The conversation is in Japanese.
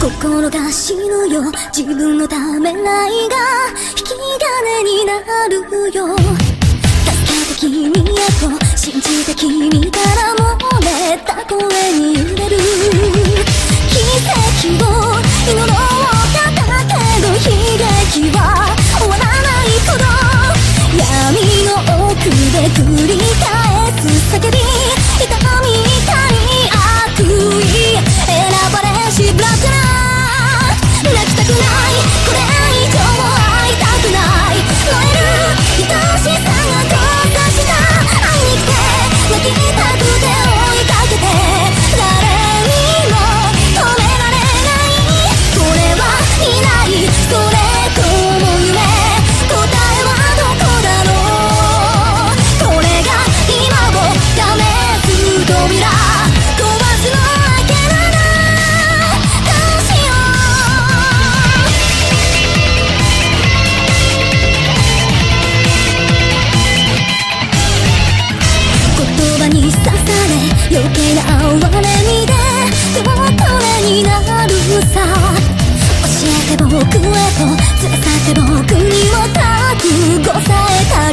心が死ぬよ自分のためらいが引き金になるよ。時を祈ろう叩く悲劇は終わらないほど闇の奥で繰り返僕へと連れ去って僕にもたくごさえた